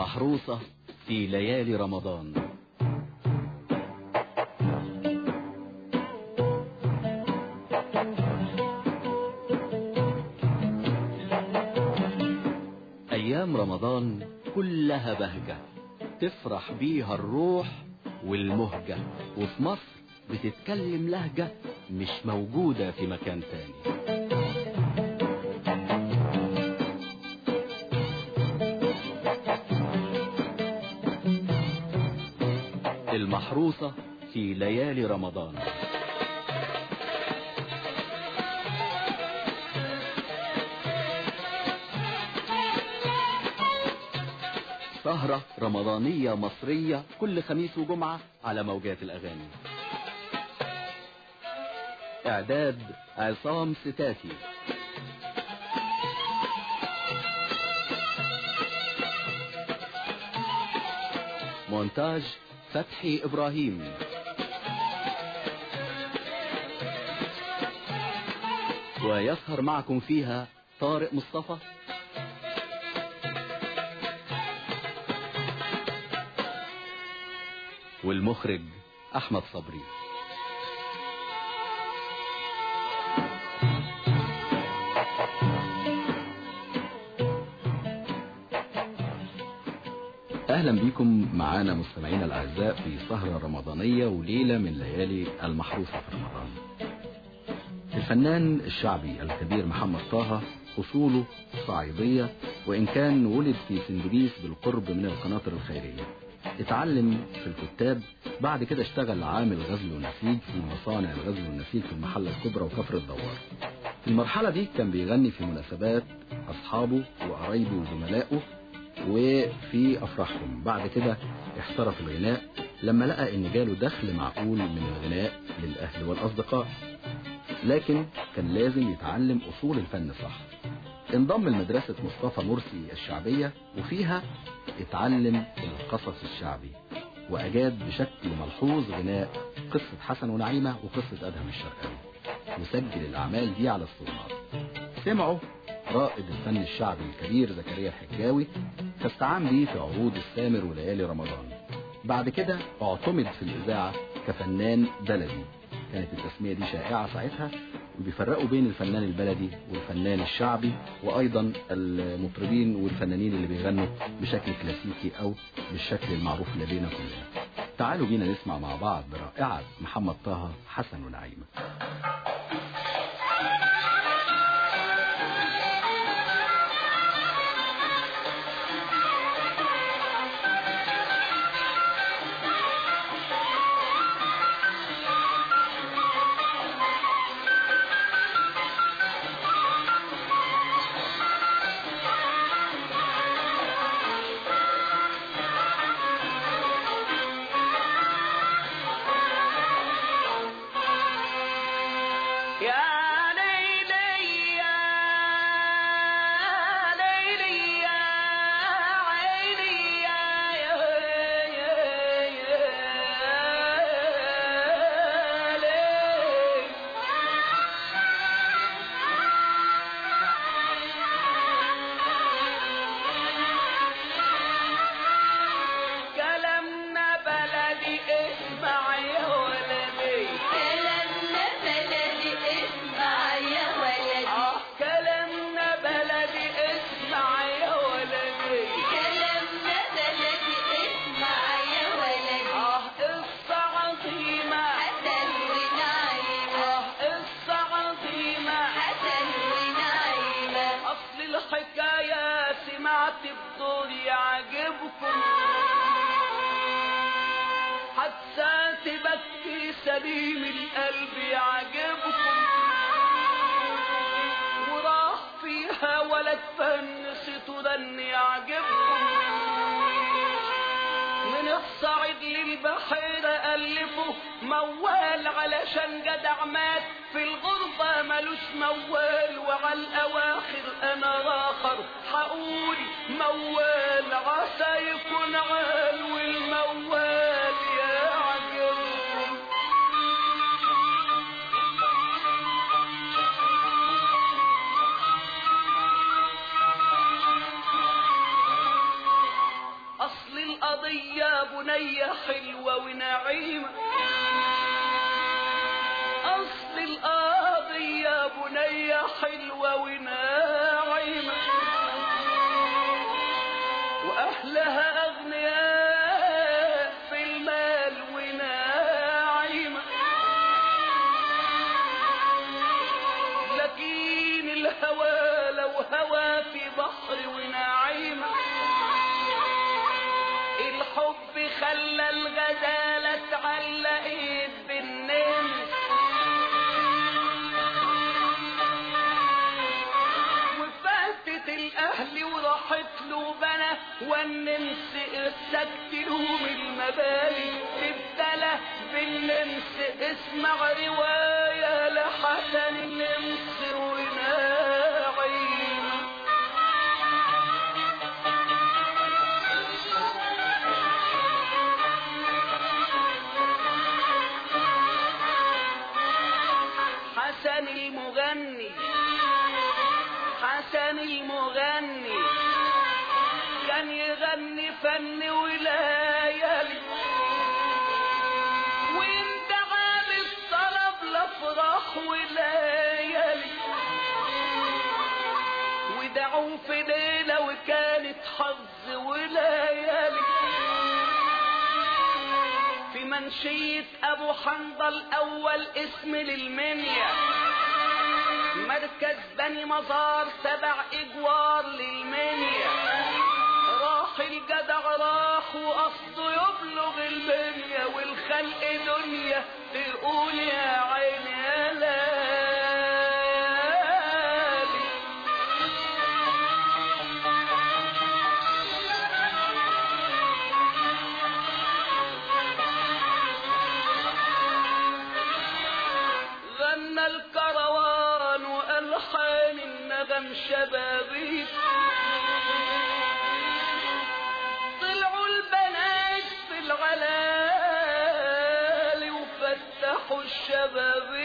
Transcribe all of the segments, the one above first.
المحروسة في ليالي رمضان. أيام رمضان كلها بهجة تفرح بيها الروح والمهجة وفي مصر بتتكلم لهجة مش موجودة في مكان تاني. المحروسة في ليالي رمضان. سهرة رمضانية مصرية كل خميس وجمعة على موجات الأغاني. إعداد عصام ستاتي. مونتاج فتحي إبراهيم. ويسهر معكم فيها طارق مصطفى. والمخرج أحمد صبري. بكم معانا مستمعينا الأعزاء في سهرة رمضانية وليلة من ليالي المحروسة في رمضان. الفنان الشعبي الكبير محمد طه أصوله صعيدية وإن كان ولد في سندبيس بالقرب من القناطر الخيرية. اتعلم في الكتاب بعد كده اشتغل عامل غزل ونسيج في مصانع الغزل والنسيج في المحلة الكبرى وكفر الدوار. في المرحلة دي كان بيغني في مناسبات أصحابه وقرايبه وزملائه وفي أفراحهم. بعد كده احترف الغناء لما لقى إن جاله دخل معقول من الغناء للأهل والأصدقاء. لكن كان لازم يتعلم أصول الفن صح. انضم لمدرسة مصطفى مرسي الشعبية وفيها اتعلم القصص الشعبي وأجاد بشكل ملحوظ غناء قصة حسن ونعيمة وقصة أدهم الشرقاوي. وسجل الأعمال دي على الصورات سمعوا رائد الفن الشعبي الكبير زكريا الحجاوي فاستعان بيه في عروض السامر وليالي رمضان. بعد كده اعتمد في الإذاعة كفنان بلدي. كانت التسمية دي شائعة ساعتها وبيفرقوا بين الفنان البلدي والفنان الشعبي وأيضا المطربين والفنانين اللي بيغنوا بشكل كلاسيكي أو بالشكل المعروف لدينا كلنا. تعالوا بينا نسمع مع بعض برائعة محمد طه حسن ونعيمة. موال وعلى الأواخر أنا راخر حقول موال عسى يغني فن وليالي وانت عامل طلب لافراح وليالي ودعوا في ليلة وكانت حظ وليالي في منشية أبو حنظل أول اسم للمنيا. مركز بني مزار تبع إجوار للمنيا. راح وقصده يبلغ المنيا والخلق دنيا. تقول يا وفتحوا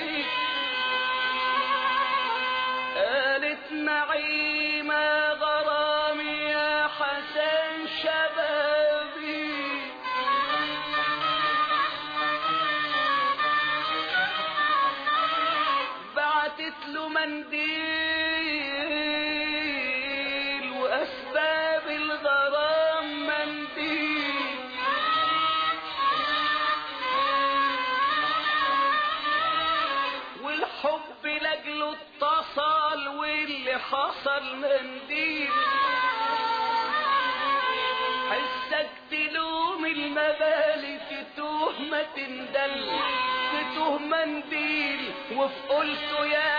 منديل وفي قلته يا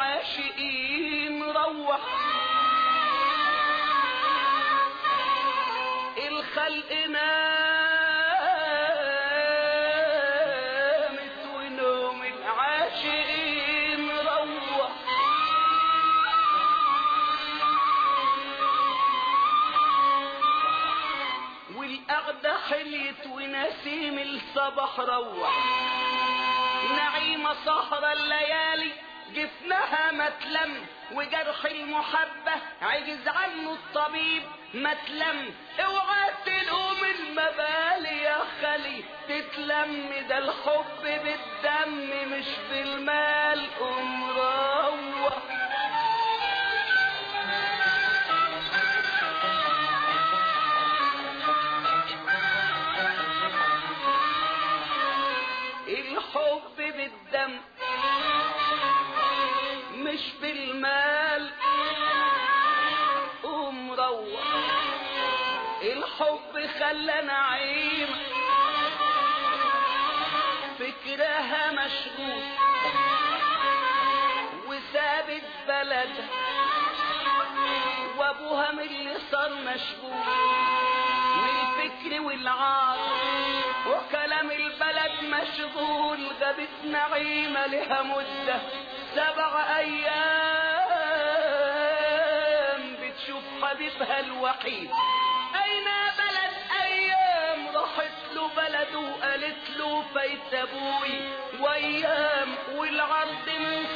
العاشقين روح الخلق نامت ونوم العاشقين روح والقعدة حليت ونسيم الصبح روح. نعيمة سهرة الليالي متلم وجرح المحبة عجز عنه الطبيب متلم. اوعى تلوم المبالي يا خلي تتلم ده الحب بالدم مش بالمال. قوم والفكر والعار. مشغول غابت نعيمة لها مدة. سبع أيام بتشوف حبيبها الوحيد. أين بلد أيام؟ راحت له بلده وقالت له فايت أبوي. وأيام والعرض من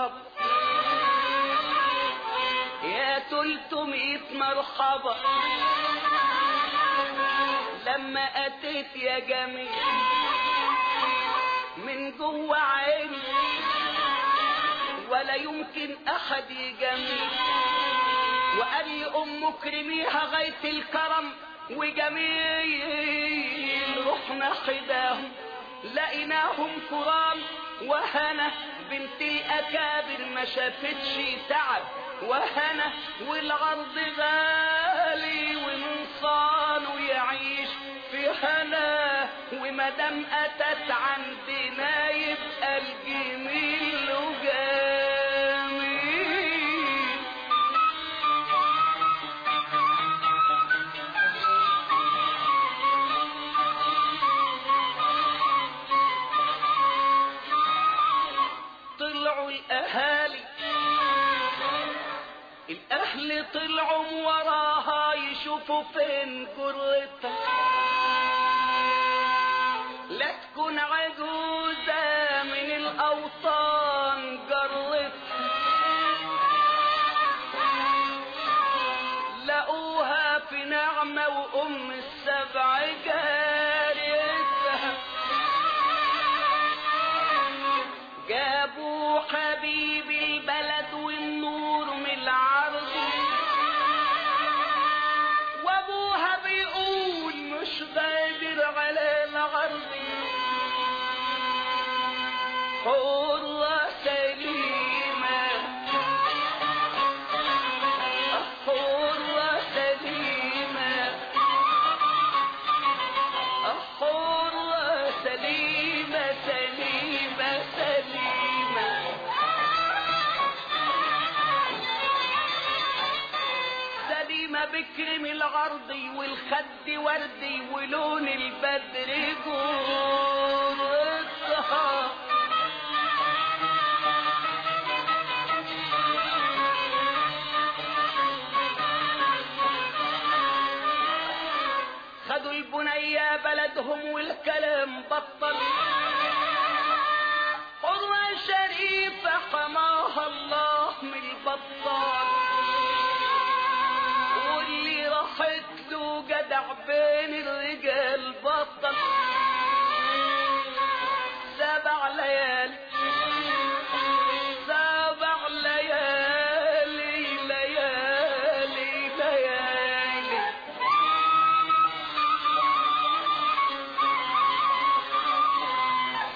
مرحبا يا تلتمية مرحبا. لما أتيت يا جميل من جوه عيني ولا يمكن أحد يجمل وقال لي ام كرميها غاية الكرم وجميل رحنا حداهم لقيناهم كرام وهنا بنت الاكابر ما شافتش تعب وهنا والعرض غالي ونصانه يعيش في هنا ومادام أتت عندنا يبقى الجميل. طلعوا وراها يشوفوا فين جرتها سليمة بكرم العرضي والخد وردي ولون البدر جورتها خدوا البنية بلدهم والكلام بين الرجال بطل. سبع ليالي سبع ليالي ليالي ليالي.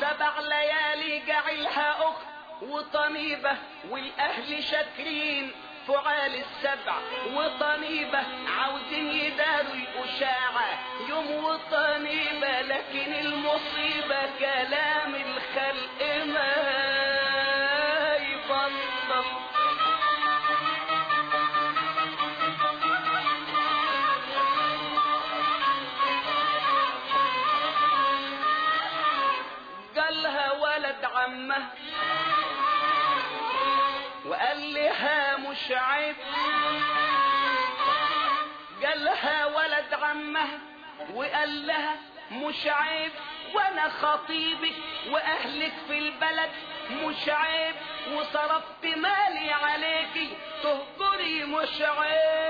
سبع ليالي جعلها أخت وطنيبة والأهل شاكرين. فعال السبع وطنيبة عاوزين يداروا الأشاعة يوم وطنيبة لكن المصيبة كلام وقال لها مش عيب وأنا خطيبك واهلك في البلد مش عيب وصرفت مالي عليكي تهجري مش عيب.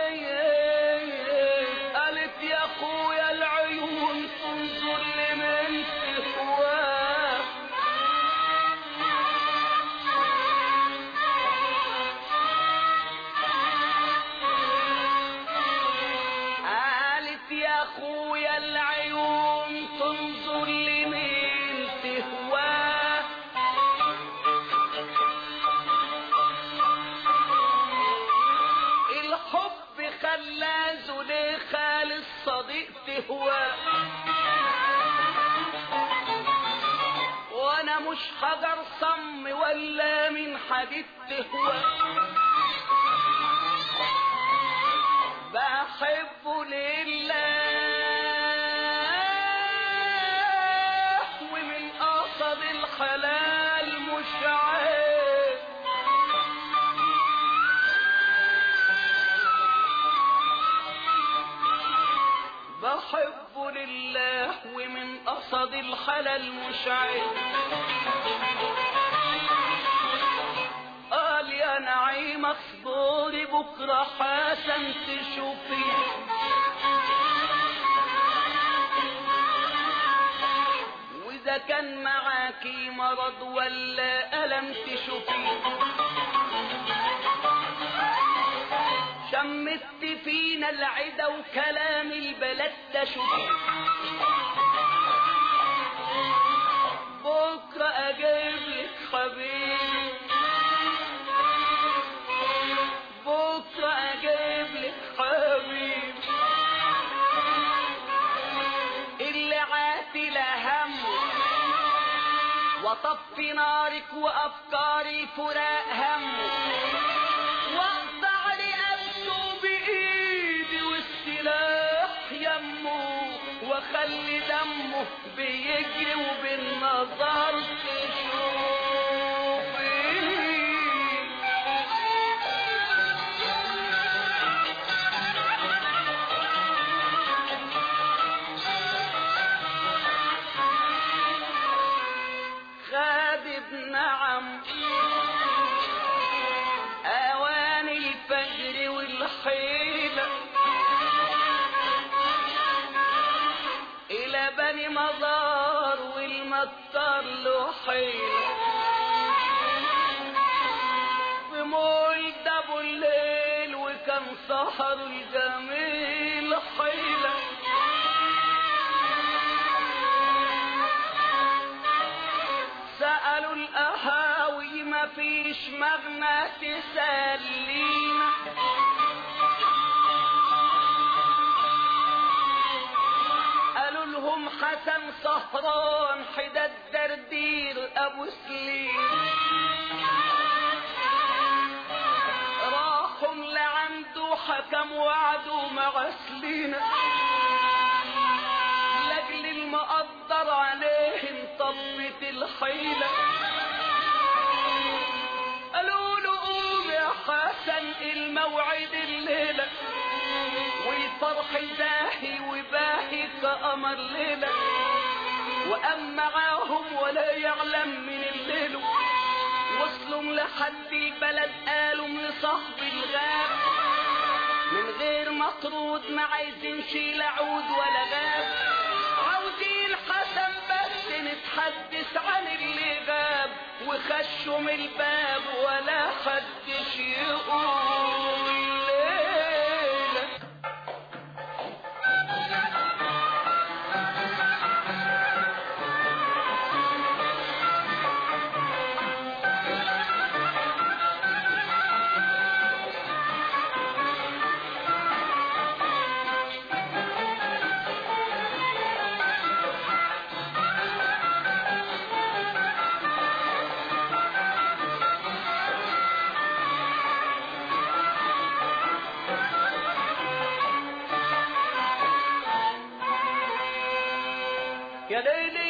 يا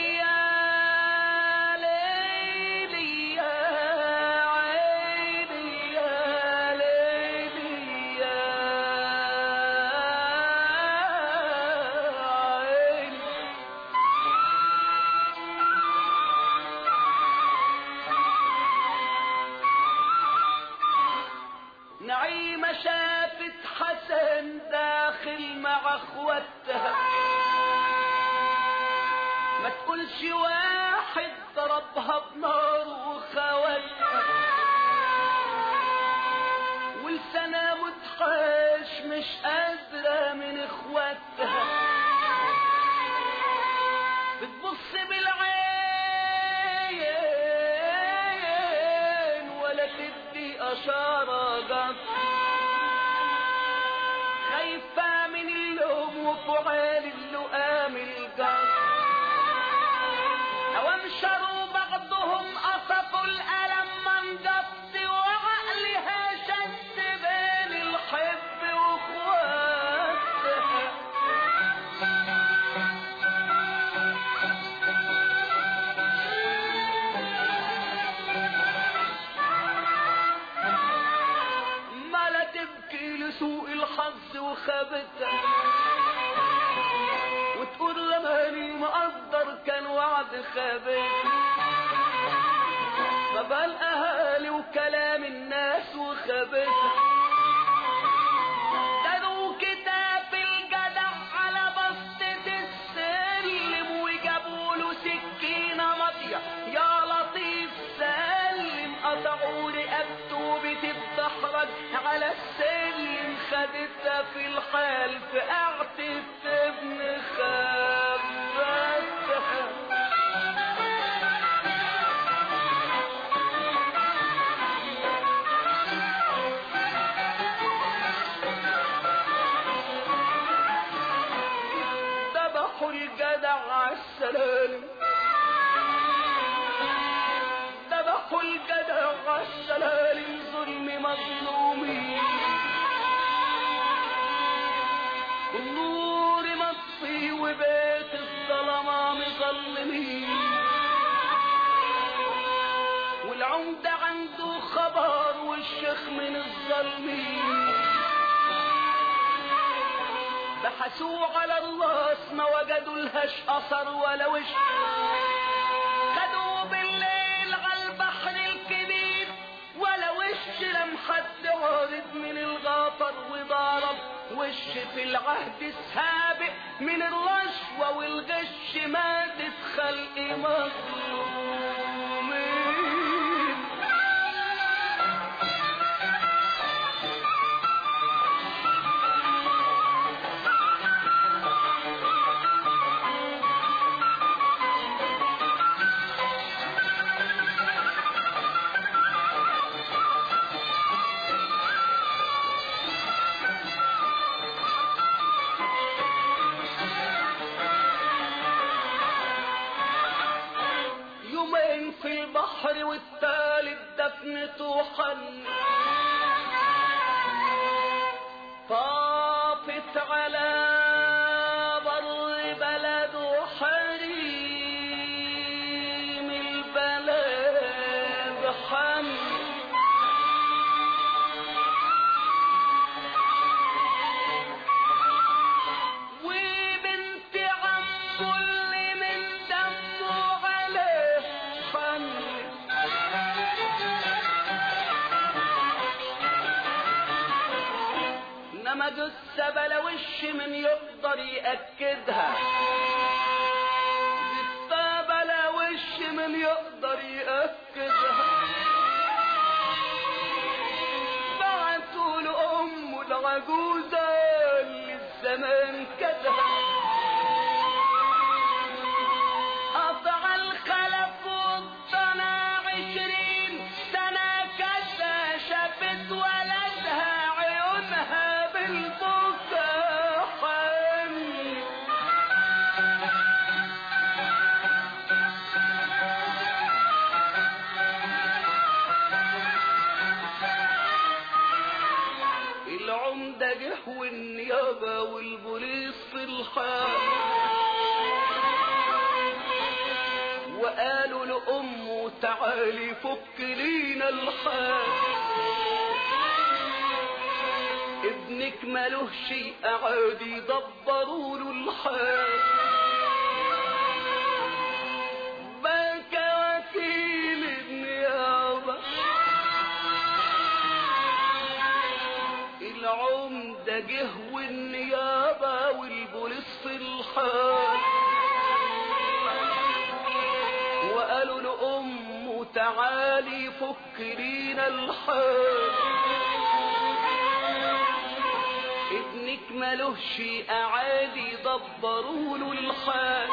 to السبل وش من يقدر يأكدها. الحال فك لينا الحال. ابنك ملوش شيء عادي دبروا له الحال. ابنك ملهش أعادي دبروا له الحال.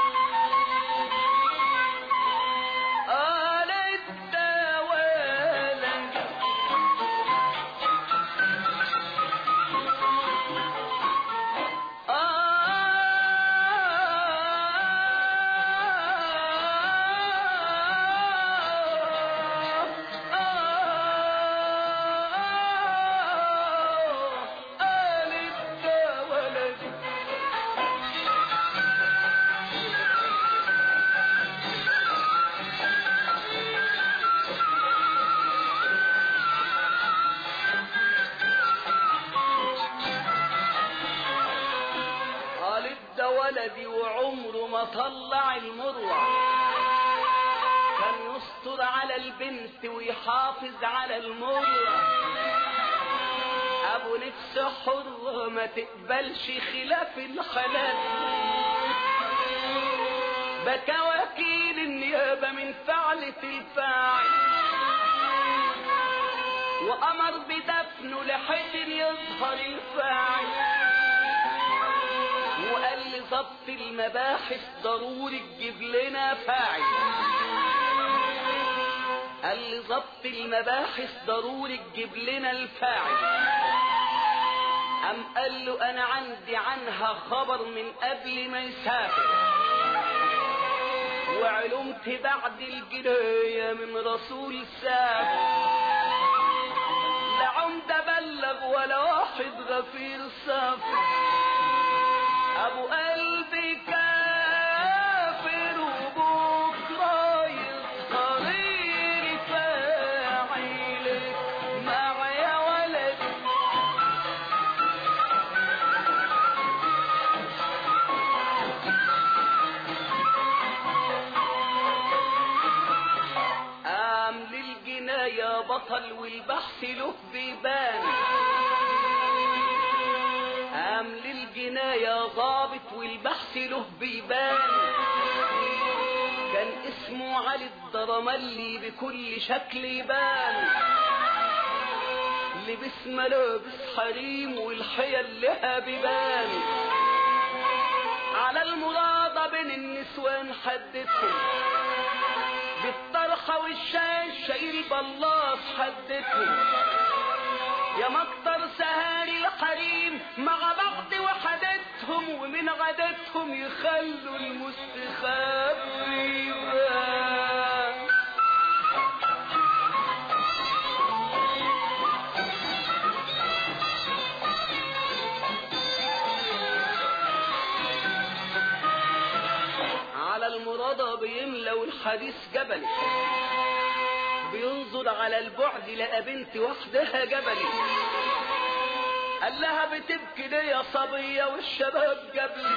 ما تقبلش خلاف الحلال بكى وكيل النيابة من فعلة الفاعل. وأمر بدفنه لحين يظهر الفاعل. وقال لي ضبط المباحث ضروري تجيب لنا فاعل. قال لي ضبط المباحث ضروري تجيب لنا الفاعل. أم قال له أنا عندي عنها خبر من قبل ما يسافر؟ وعلمت بعد الجناية من رسول سافر. لا بلغ ولا واحد غفير سافر. أبو قلبي والبحث له بيبان قام للجناية ضابط والبحث له بيبان. كان اسمه علي الضرملي بكل شكل يبان. لبس ملابس حريم والحيل لها بيبان. على المراضة بين النسوان حدتهم بالطرحة والشاش شايل بلاص حدتهم يا مكتر سهاري الحريم مع بعض وحدتهم ومن عادتهم يخلوا المستخبي على المرادة بيملوا الحديث جبل. بينظر على البعد لقى بنت وحدها جبلي. قال لها بتبكي ليه يا صبية والشباب جبلي؟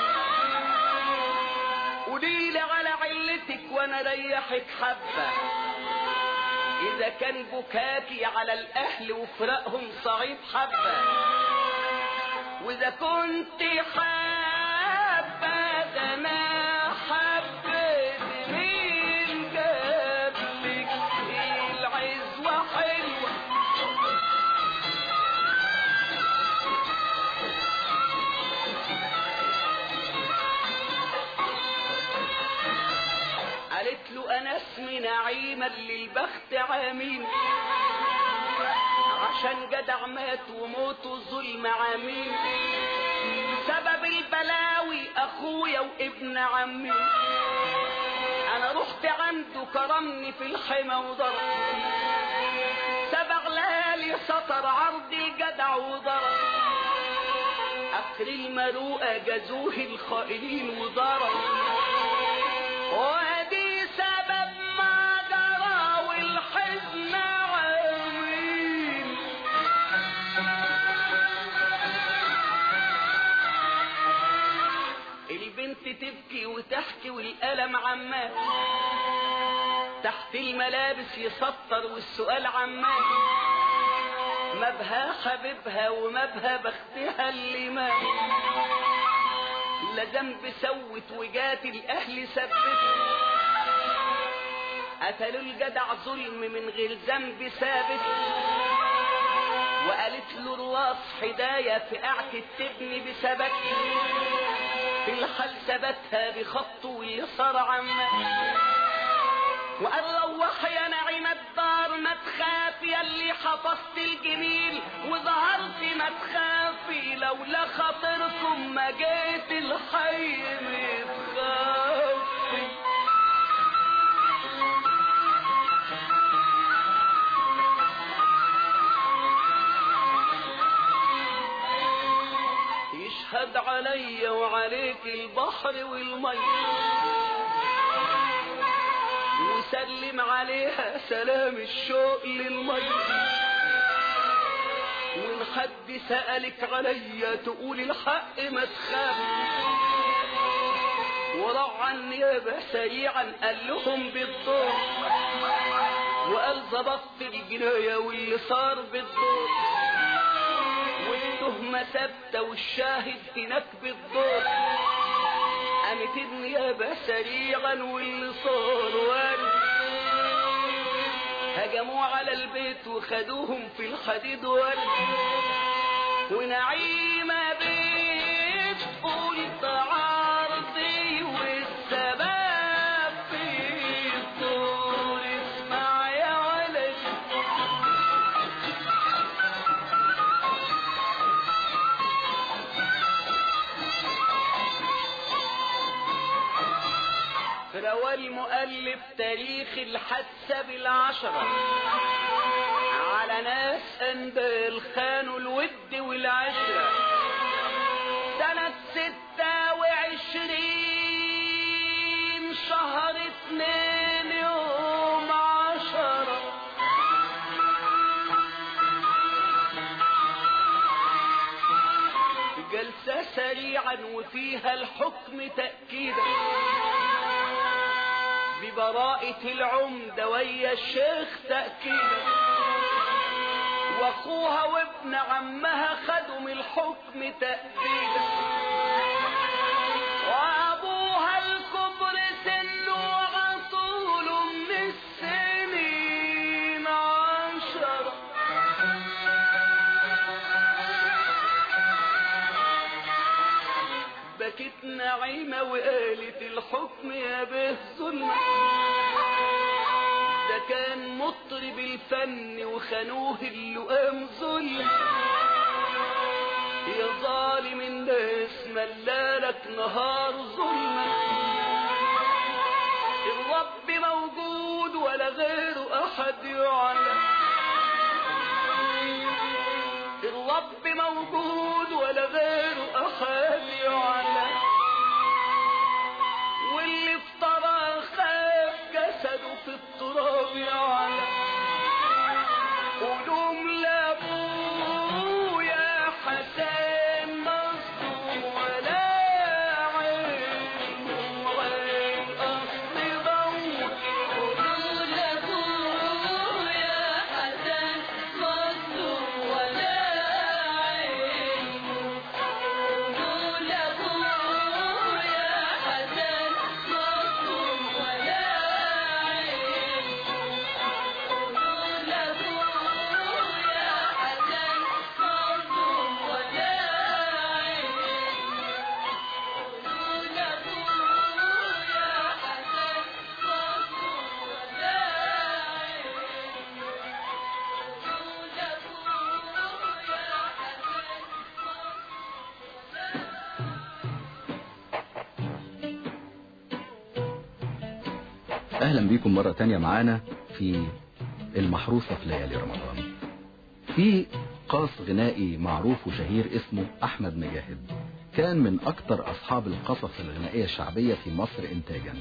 قوليلي على علتك وأنا ريحك حبة. إذا كان بكاكي على الأهل وفراقهم صعيب حبة. وإذا كنت حابة نعيمة للبخت عامين عشان جدع مات وموته ظلم عمين بسبب البلاوي أخويا وابن عمي. أنا رحت عنده كرمني في الحمى وضرب سبع ليالي سطر عرضي جدع وضرب أخر المروءة جازوه الخائلين وضرب تبكي وتحكي والألم عماه تحت الملابس يسطر والسؤال عماه مبها حبيبها ومبها بختها اللي مات. لا ذنب سوت وجات الأهل ثبت قتلوا الجدع ظلم من غير ذنب ثابت. وقالت له الراس حداية في قعة تبني بثبت. في الحال ثبتها بخطه واللي صار عمه وقال روح يا نعيم الدار ما تخافي يا اللي حفظت الجميل وظهرت ما تخافي لولا خاطركم ما جيت الحي متخافي يشهد علي وعليك البحر والمي وسلم عليها سلام الشوق للمي وإن حد سألك عليا تقول الحق ما تخاف. ورع النيابة سريعا قال لهم بالضوء. وقال ظبطت الجناية واللي صار بالدور والتهمة ثابتة والشاهد هناك بالدور قامت النيابة سريعا واللي صار وارد. هجموا على البيت وخدوهم في الحديد ورد ونعيمة بيت قلت المؤلف تاريخ الحادثة بالعشرة. على ناس أنبال خانوا الود والعشرة. سنة ستة وعشرين شهر اتنين يوم عشرة. جلسة سريعا وفيها الحكم تأكيدا. ببراءة العمدة ويا الشيخ تأكيدا. وأخوها وابن عمها خدوا من الحكم تأكيدا. به ظلم ده كان مطرب الفن وخانوه اللؤام ظلم يا ظالم الناس ملالك نهار ظلمة الرب موجود ولا غيره. أهلا بيكم مرة تانية معانا في المحروسة في ليالي رمضان. في قاص غنائي معروف وشهير اسمه أحمد مجاهد. كان من أكتر أصحاب القصص الغنائية الشعبية في مصر انتاجا.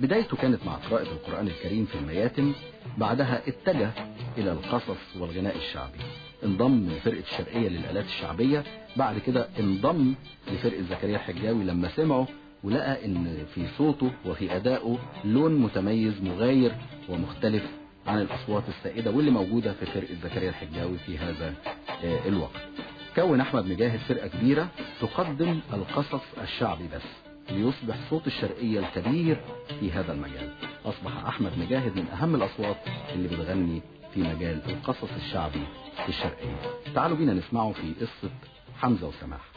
بدايته كانت مع قراءة القرآن الكريم في المياتم بعدها اتجه إلى القصص والغناء الشعبي. انضم لفرقة الشرقية للآلات الشعبية بعد كده انضم لفرقة زكريا الحجاوي لما سمعه ولقى إن في صوته وفي أدائه لون متميز مغاير ومختلف عن الأصوات السائدة واللي موجودة في فرقة زكريا الحجاوي في هذا آه، الوقت. كون أحمد مجاهد فرقة كبيرة تقدم القصص الشعبي بس ليصبح صوت الشرقية الكبير في هذا المجال. أصبح أحمد مجاهد من أهم الأصوات اللي بتغني في مجال القصص الشعبي في الشرقية. تعالوا بينا نسمعه في قصة حمزة وسماح.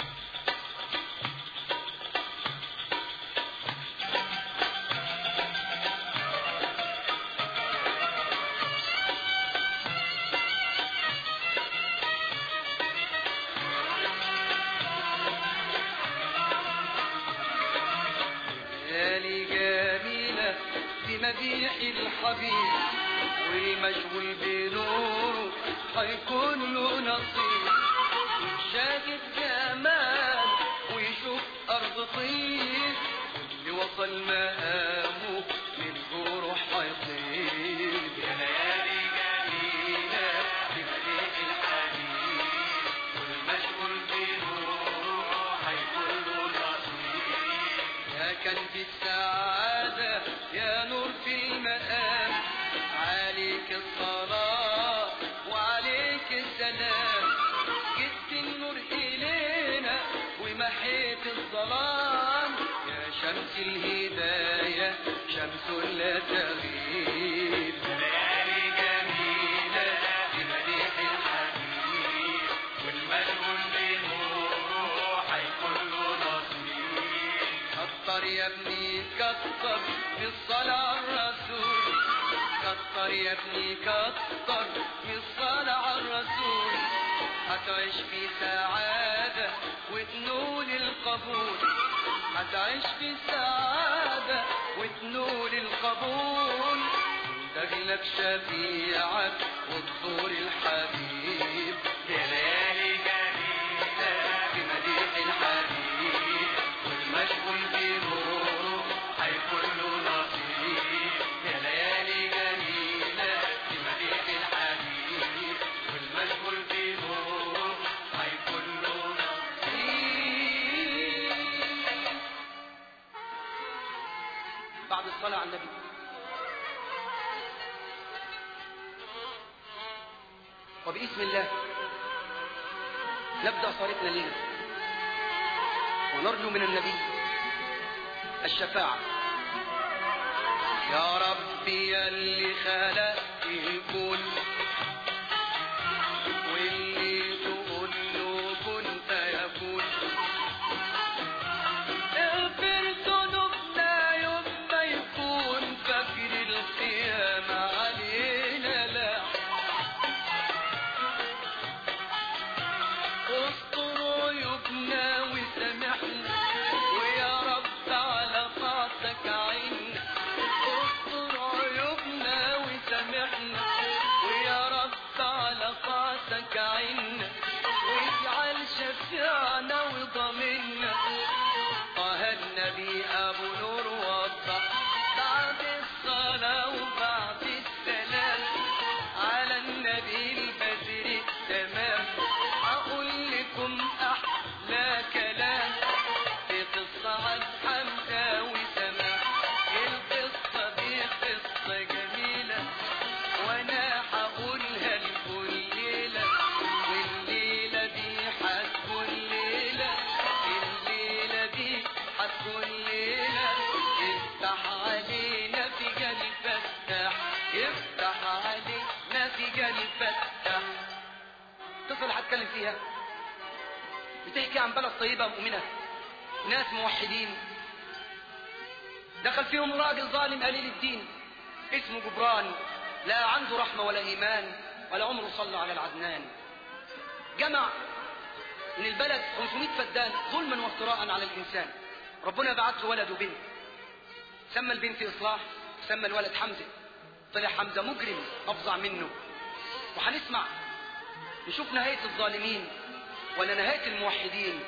شمس الهداية شمس لا تغيب. ليالي جميلة بمديح الحبيب والمشغول بنوره هيكون له نصيب كتر يا ابني كتر من الصلاة على الرسول. كتر يا ابني كتر من الصلاة على الرسول. هتعيش في سعادة وتنول القبول. هتعيش في سعادة وتنول القبول. تجلك شفيعك وتزور الحبيب. بعد الصلاة على النبي. وباسم الله نبدأ صلاتنا لينا. ونرجو من النبي الشفاعة. يا ربي اللي خلقت الكون طيبة مؤمنة. ناس موحدين. دخل فيهم راجل ظالم قليل الدين. اسمه جبران. لا عنده رحمة ولا إيمان ولا عمره صلى على العدنان. جمع من البلد 500 فدان ظلما وافتراء على الإنسان. ربنا بعت له ولد وبنت سمى البنت إصلاح سمى الولد حمزة. طلع حمزة مجرم أفظع منه. وهنسمع نشوف نهاية الظالمين ولا نهاية الموحدين.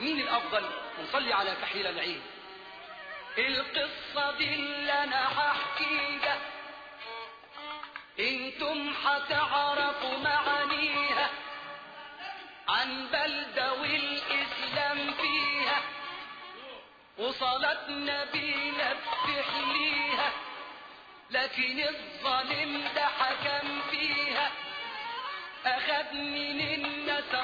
مين الأفضل؟ ونصلي على كحيل العين القصة دي اللي أنا هحكيها إنتم هتعرفوا معانيها عن بلدة والإسلام فيها وصلاة نبينا بتحليها لكن الظالم ده حكم فيها. أخد من الناس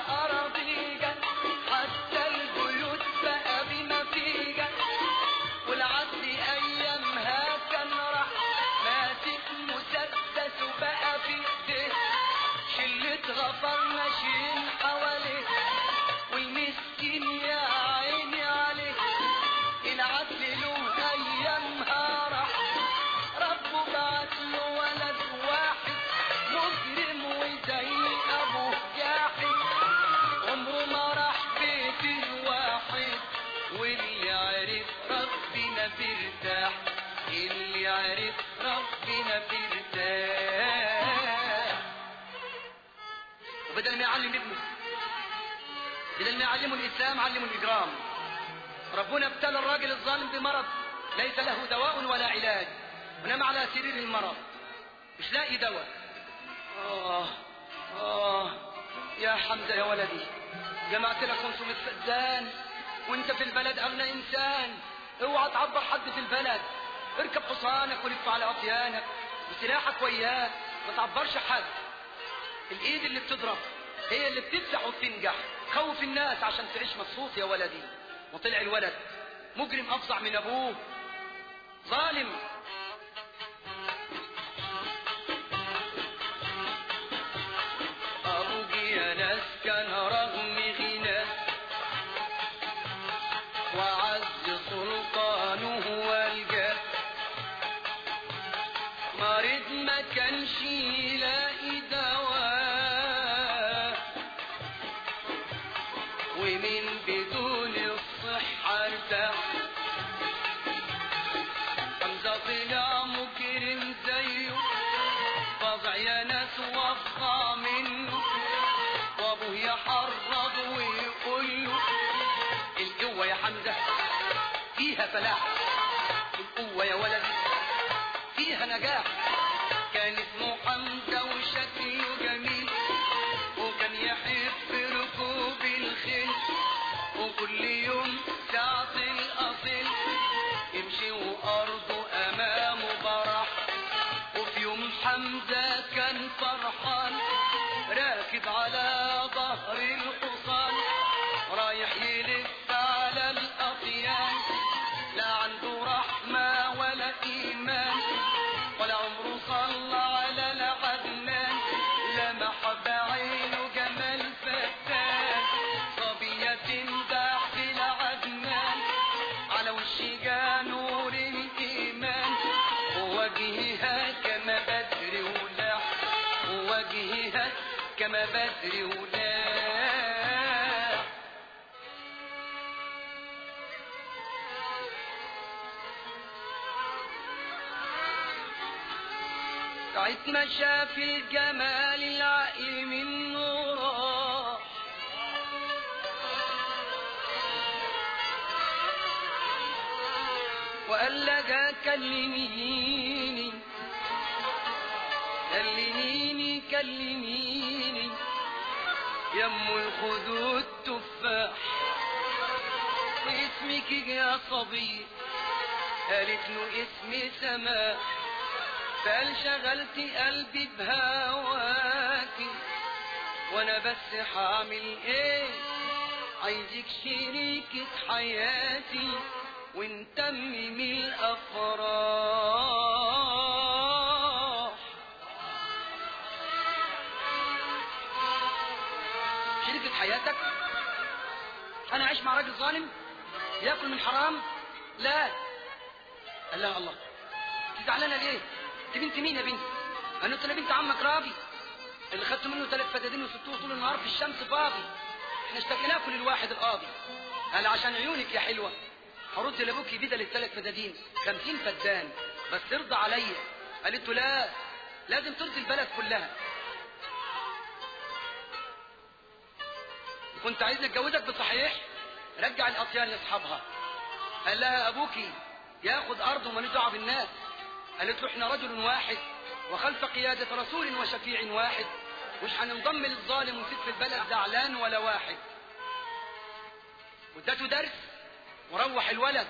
واللي عرف ربنا بيرتاح اللي عرف ربنا بيرتاح وبدل ما يعلم ابنه بدل ما يعلمه الإسلام علمه الإجرام. ربنا ابتلى الراجل الظالم بمرض ليس له دواء ولا علاج ونام على سرير المرض. مش لاقي دواء. آه آه يا حمزة يا ولدي جمعت لك 500 فدان. وانت في البلد أغنى إنسان. اوعى تعبر حد في البلد. اركب حصانك ولف على أطيانك وسلاحك وياك. ما تعبرش حد. الإيد اللي بتضرب هي اللي بتفتح وبتنجح. خوف الناس عشان تعيش مبسوط يا ولدي. وطلع الولد مجرم أفظع من أبوه. ظالم. بدر ولاح ساعة ما شاف الجمال العقل منه راح وقال لها كلميني كلميني كلميني. يم الخدود تفاح. واسمك يا صبي قالت له اسمي سماح. فقال شغلت قلبي بهواكي وأنا بس هعمل إيه؟ عايزك شريكة حياتي ونتمم الافراح حياتك. أنا عايش مع راجل ظالم يأكل من حرام. لا. قال لها الله. انت زعلانه ليه؟ انت بنت مين يا بنت؟ أنا قلت بنت عمك راضي اللي خدت منه ثلاث فدادين وسبتوه طول النهار في الشمس فاضي. إحنا اشتكيناه كل الواحد القاضي. قال عشان عيونك يا حلوة. هرد لابوكي بدل الثلاث فدادين خمسين فدان. بس ترضى عليا. قالت له لا. لازم ترضي البلد كلها. كنت عايز اتجوزك بصحيح؟ رجع الأطيان لأصحابها. قال لها أبوكي ياخد ارضه ومالوش دعوه بالناس قالت له إحنا رجل واحد وخلف قيادة رسول وشفيع واحد مش هننضم للظالم ونسيب في البلد زعلان ولا واحد. وادته درس وروح الولد.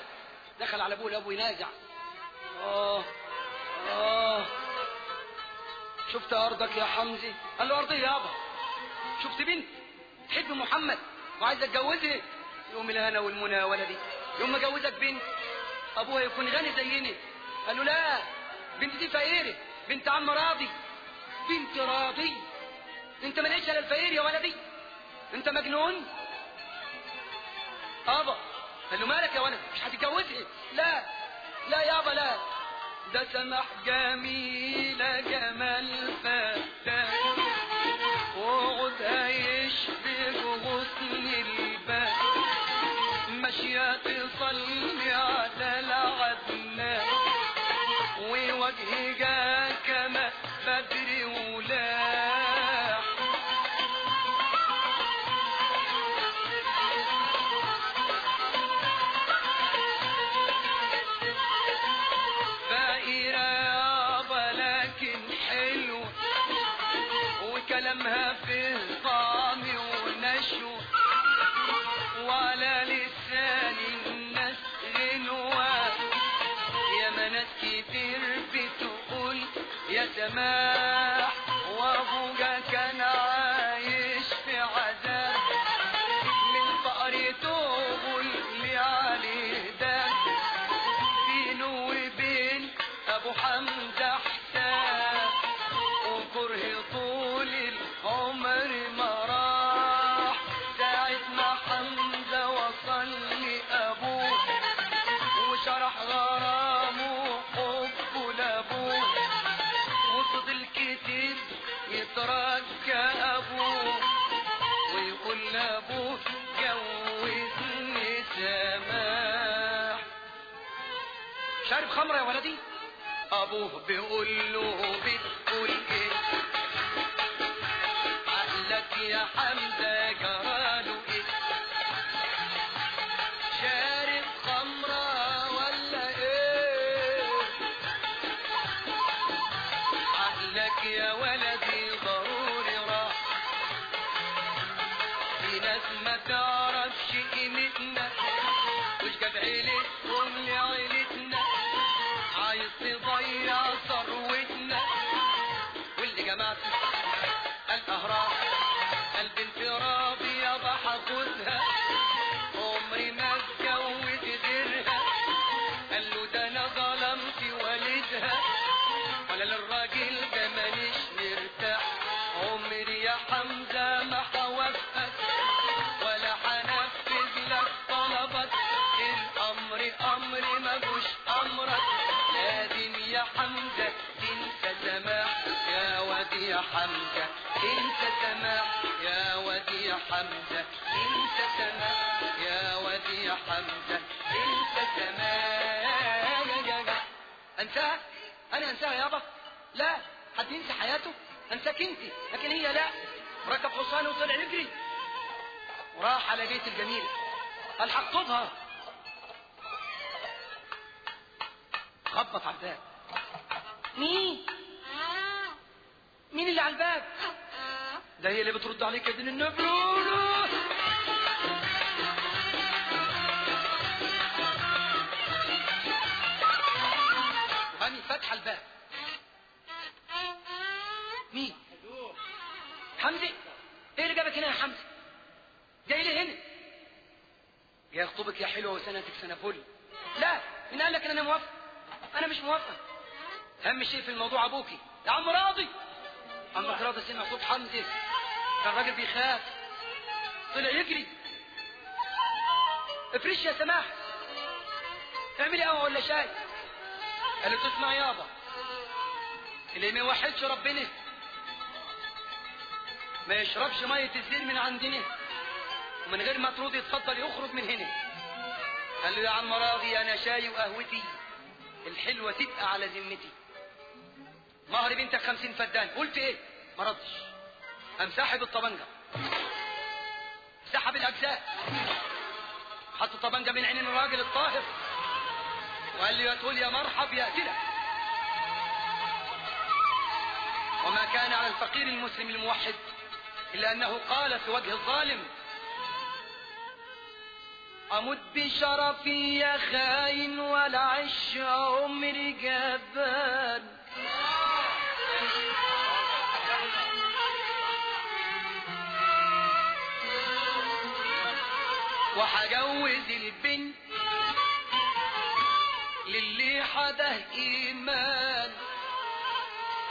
دخل على أبوه الابو ينازع. آه آه. شفت أرضك يا حمزي قال له أرضي يابا. شفت بنت تحب محمد. وعايز اتجوزها يوم الهنا والمنى يا ولدي. يوم أجوزك بنت أبوها يكون غني زيني. قال له لا بنت دي فقيرة. بنت عم راضي. بنت راضي. أنت ما لقيتش الا الفقير يا ولدي؟ أنت مجنون؟ آبا. قال له مالك يا ولد؟ مش هتتجوزها. لا. لا يابا لا. ده سمح جميلة جمال فتاة that خمره يا ولدي؟ أبوه بيقول له افرش يا سماح. اعملي قهوة ولا شاي؟ قال له تسمع يابا. اللي ما يوحدش ربنا. ما يشربش مية الزين من عندنا. ومن غير ما ترضي يتفضل يخرج من هنا. قال له يا عم راضي أنا شاي وقهوتي الحلوة تبقى على ذمتي. مهر بنتك خمسين فدان. قلت إيه؟ ما ردش. قام ساحب الطبنجة. سحب الأجزاء. حط الطبنجه بين عينين الراجل الطاهر. وقال لي تقول يا مرحب يا كده وما كان على الفقير المسلم الموحد إلا أنه قال في وجه الظالم أمد بشرفي يا خاين ولا عش عمري جبان وحجوز البنت للي حده إيمان.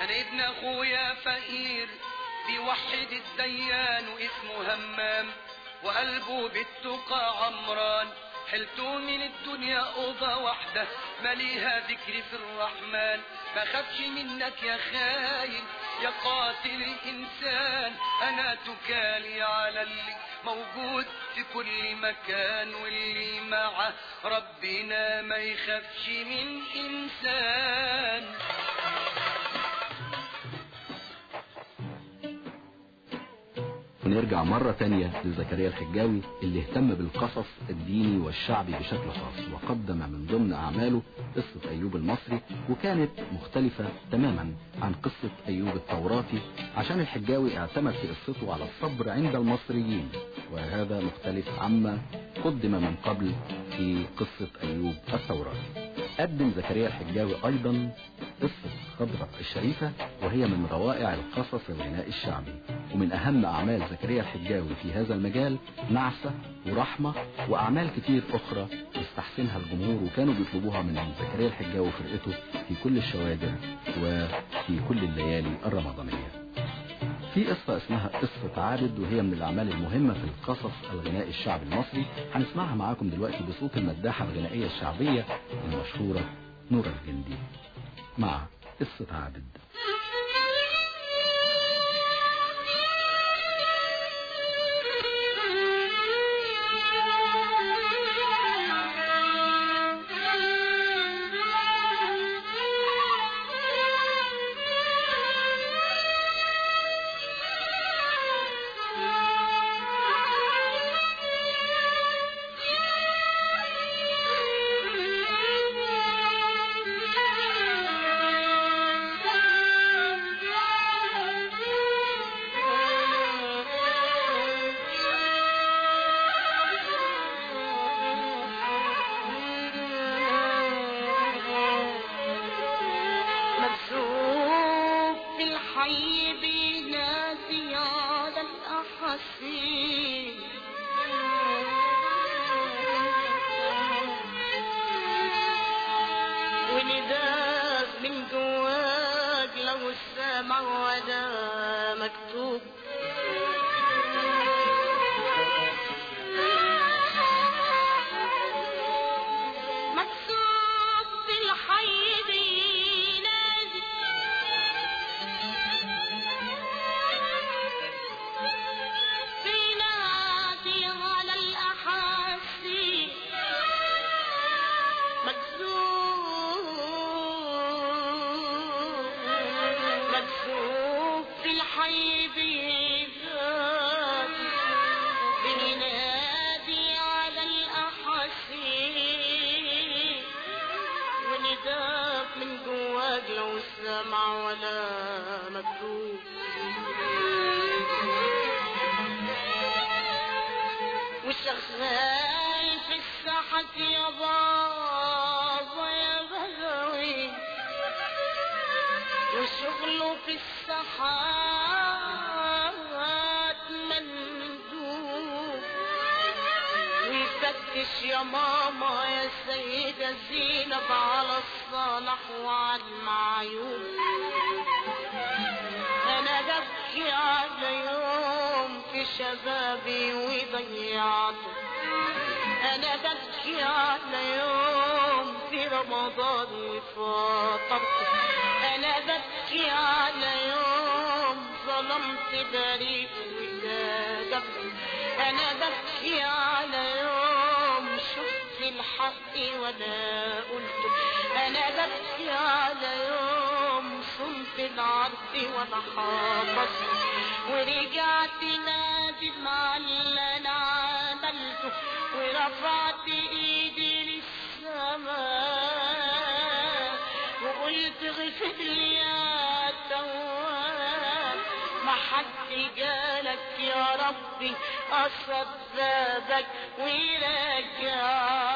أنا ابن أخويا فقير بيوحد الديان واسمه همام وقلبه بالتقى عمران. حلته من الدنيا أوضة واحدة مليها ذكر في الرحمن. ما خافش منك يا خاين يا قاتل الإنسان. أنا تكالي على اللي موجود في كل مكان واللي معه ربنا ما يخافش من إنسان. ونرجع مرة تانية لزكريا الحجاوي اللي اهتم بالقصص الديني والشعبي بشكل خاص وقدم من ضمن أعماله قصة أيوب المصري وكانت مختلفة تماما عن قصة أيوب التوراتي عشان الحجاوي اعتمد في قصته على الصبر عند المصريين. وهذا مختلف عما قدم من قبل في قصة أيوب التوراتي قدم زكريا الحجاوي أيضا قصة خضرة الشريفة وهي من روائع القصص الغناء الشعبي. ومن أهم أعمال زكريا الحجاوي في هذا المجال نعسة ورحمة وأعمال كتير أخرى يستحسنها الجمهور وكانوا بيطلبوها من زكريا الحجاوي وفرقته في كل الشوادر وفي كل الليالي الرمضانية. في قصة اسمها قصة عابد وهي من الأعمال المهمة في القصص الغنائي الشعبي المصري. هنسمعها معاكم دلوقتي بصوت المداحة الغنائية الشعبية المشهورة نور الجندي مع قصة عابد. ومخابص ورجعت نادم على اللي أنا عملته ورفعت إيدي للسماء. وقلت غفر لي يا تواب. ما حد جالك يا ربي أصدقك ويرجعك.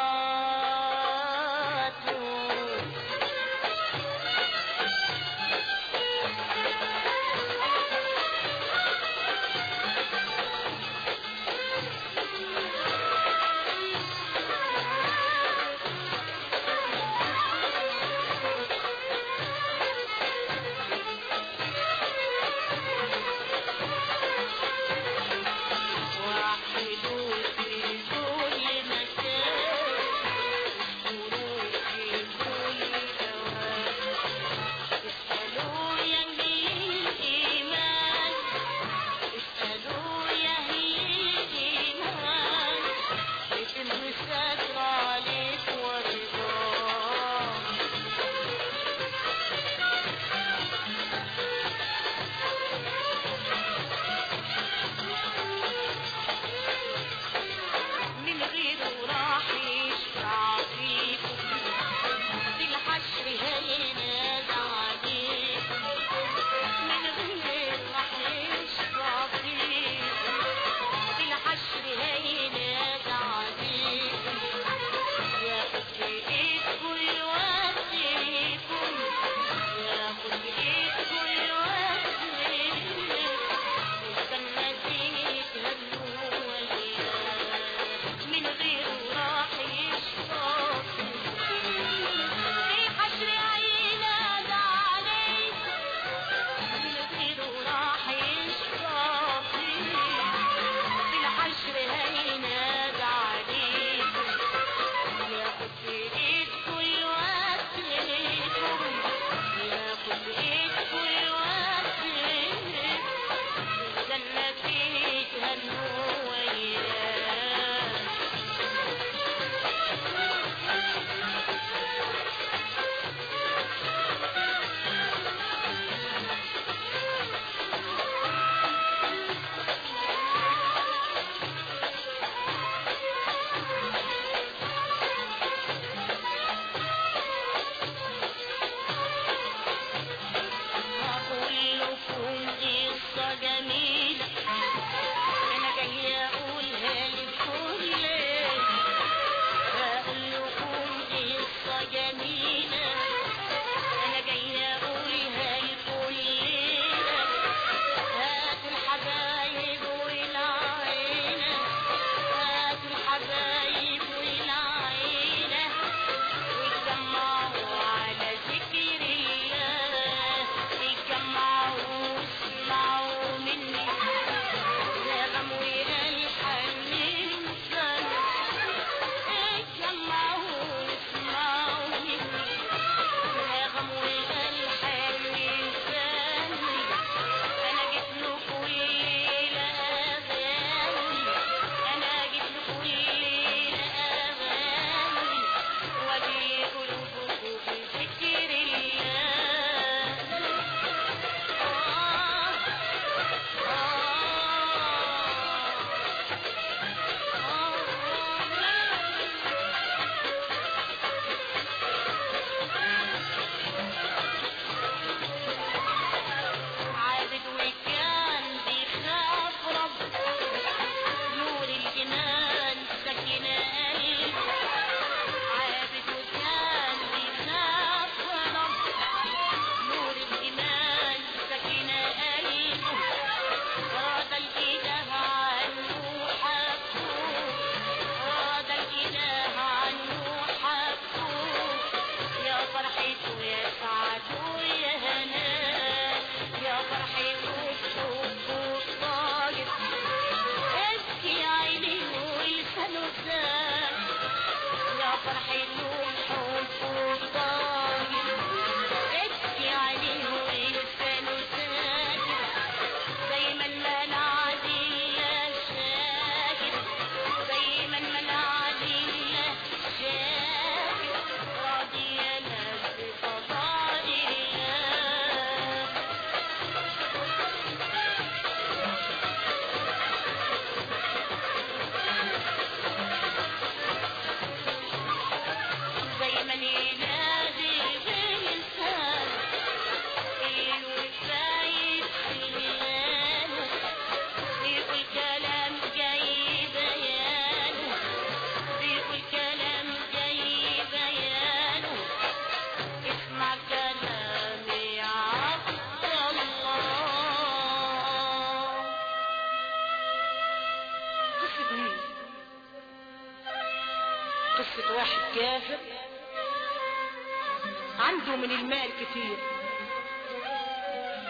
كتير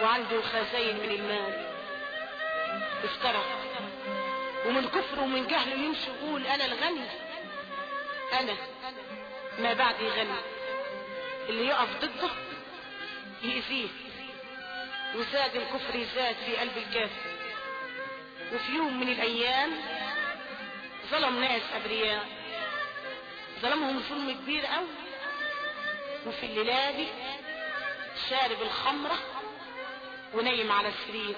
وعنده خزين من المال افترى. ومن كفره ومن جهله يمشي يقول أنا الغني. أنا ما بعدي غني. اللي يقف ضده يأذيه. وزاد الكفر زاد في قلب الكافر. وفي يوم من الأيام ظلم ناس أبرياء. ظلمهم ظلم كبير قوي وفي الليلة دي شارب الخمرة ونايم على السرير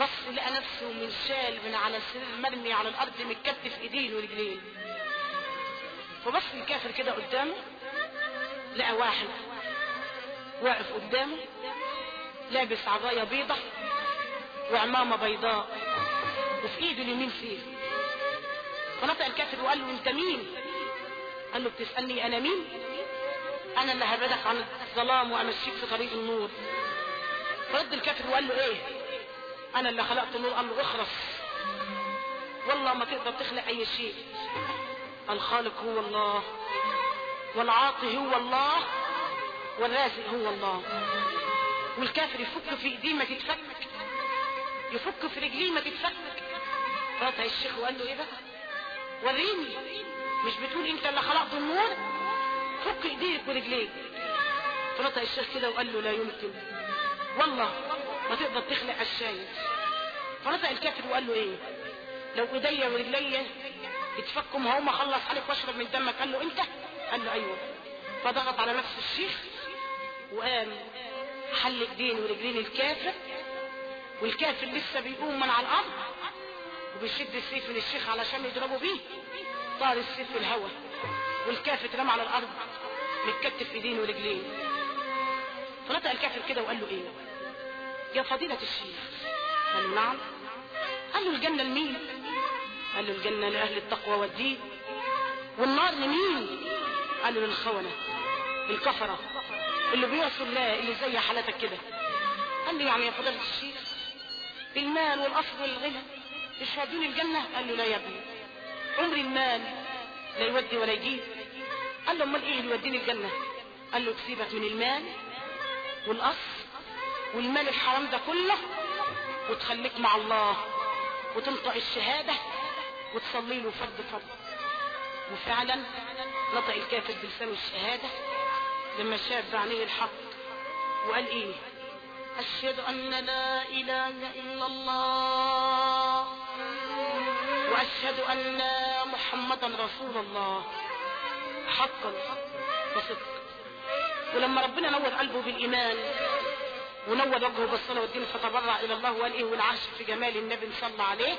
بص لقى نفسه من شال من على السرير مرمي على الأرض متكتف ايدين ورجلين فبص الكافر كده قدامه لقى واحد واقف قدامه لابس عباية بيضة وعمامة بيضاء وفي إيده اليمين سيف. فنطق الكافر وقال له أنت مين؟ قال له بتسألني أنا مين؟ أنا اللي هبعدك عن الظلام وامشيك في طريق النور. فرد الكافر وقال له إيه؟ أنا اللي خلقت النور. قال له اخرس. والله ما تقدر تخلق أي شيء. الخالق هو الله والعاطي هو الله والرازق هو الله. والكافر يفك في إيديه ما تتفك يفك في رجليه ما تتفك. رفع الشيخ وقال له إيه بقى وريني. مش بتقول أنت اللي خلقت النور؟ فك إيديك ورجليك. فرفع الشيخ كده وقال له لا يمكن. والله ما تقدر تخلق الشاي فرفع الكافر وقال له إيه؟ لو إيديا ورجليا يتفكوا ما خلص عليك واشرب من دمك. قال له أنت؟ قال له أيوه. فضغط على نفس الشيخ وقام حل ايدين ورجلين الكافر والكافر لسه بيقوم من على الأرض وبيشد السيف من الشيخ علشان يضربه بيه. طار السيف في الهواء والكافر اترمى على الأرض متكتف ايدين ورجلين. فنطق الكافر كده وقال له إيه؟ يا فضيلة الشيخ قال له نعم. قال له الجنة لمين؟ قال له الجنة لأهل التقوى والدين. والنار لمين؟ قال له للخونة الكفرة اللي بيعصوا الله اللي زي حالتك كده. قال له يعني يا فضيلة الشيخ المال والأصل والغنى يشهدون الجنة؟ قال له لا يا ابني. عمر المال لا يودي ولا يجيب. قال له أمال إيه اللي يوديني الجنة؟ قال له تسيبك من المال والأصل والمال الحرام ده كله وتخليك مع الله وتنطق الشهادة وتصلي له فرد فرد. وفعلا نطق الكافر بلسانه الشهادة لما شاف بعينيه الحق وقال إيه؟ أشهد أن لا إله إلا الله وأشهد أن محمدا رسول الله. حقا وصدق ولما ربنا نور قلبه بالإيمان ونور وجهه بالصلاة والدين فتبرع إلى الله وقال إيه والعاش في جمال النبي صلى عليه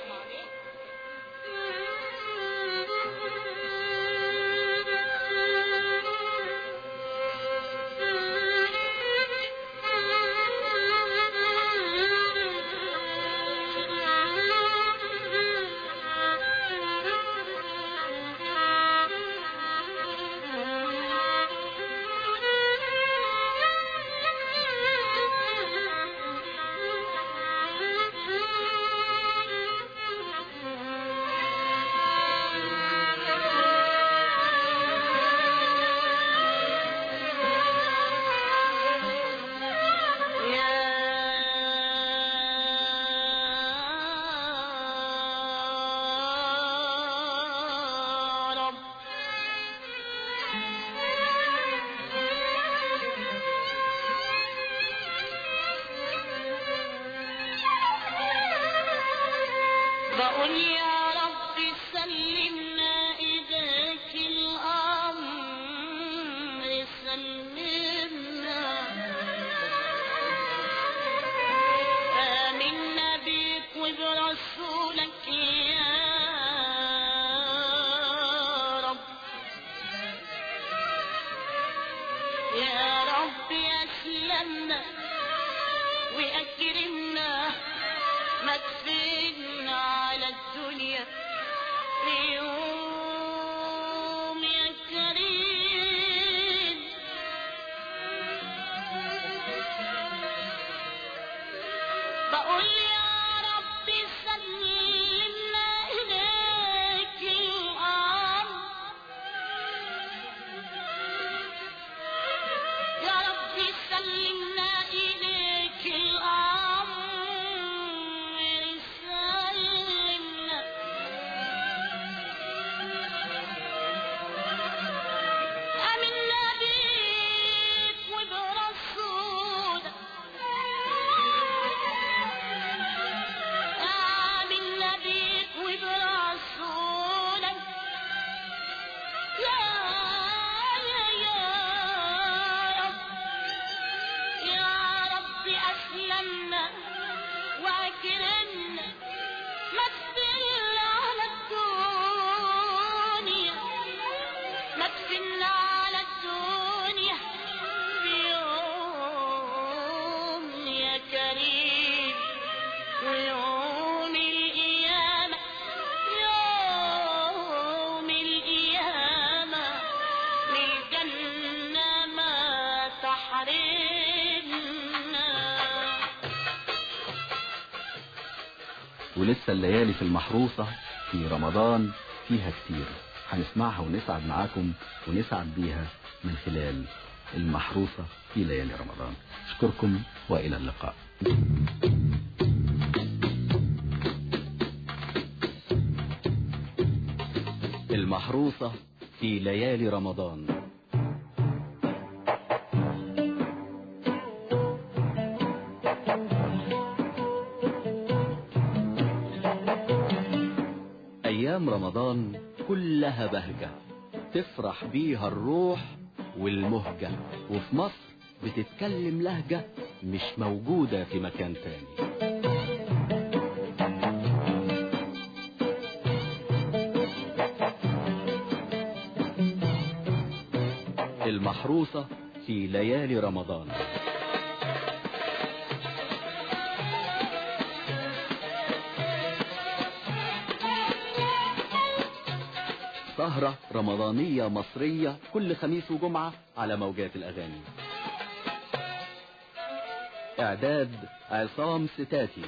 ولسه الليالي في المحروسة في رمضان فيها كتير. هنسمعها ونسعد معاكم ونسعد بيها من خلال المحروسة في ليالي رمضان. أشكركم وإلى اللقاء. المحروسة في ليالي رمضان. كلها بهجة. تفرح بيها الروح والمهجة. وفي مصر بتتكلم لهجة مش موجودة في مكان تاني. المحروسة في ليالي رمضان. سهرة رمضانية مصرية كل خميس وجمعة على موجات الأغاني. إعداد عصام ستاتي.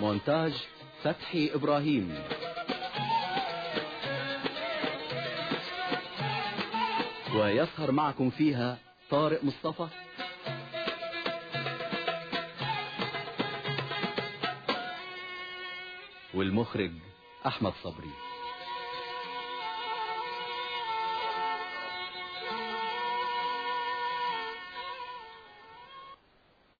مونتاج فتحي إبراهيم. ويسهر معكم فيها طارق مصطفى. والمخرج أحمد صبري.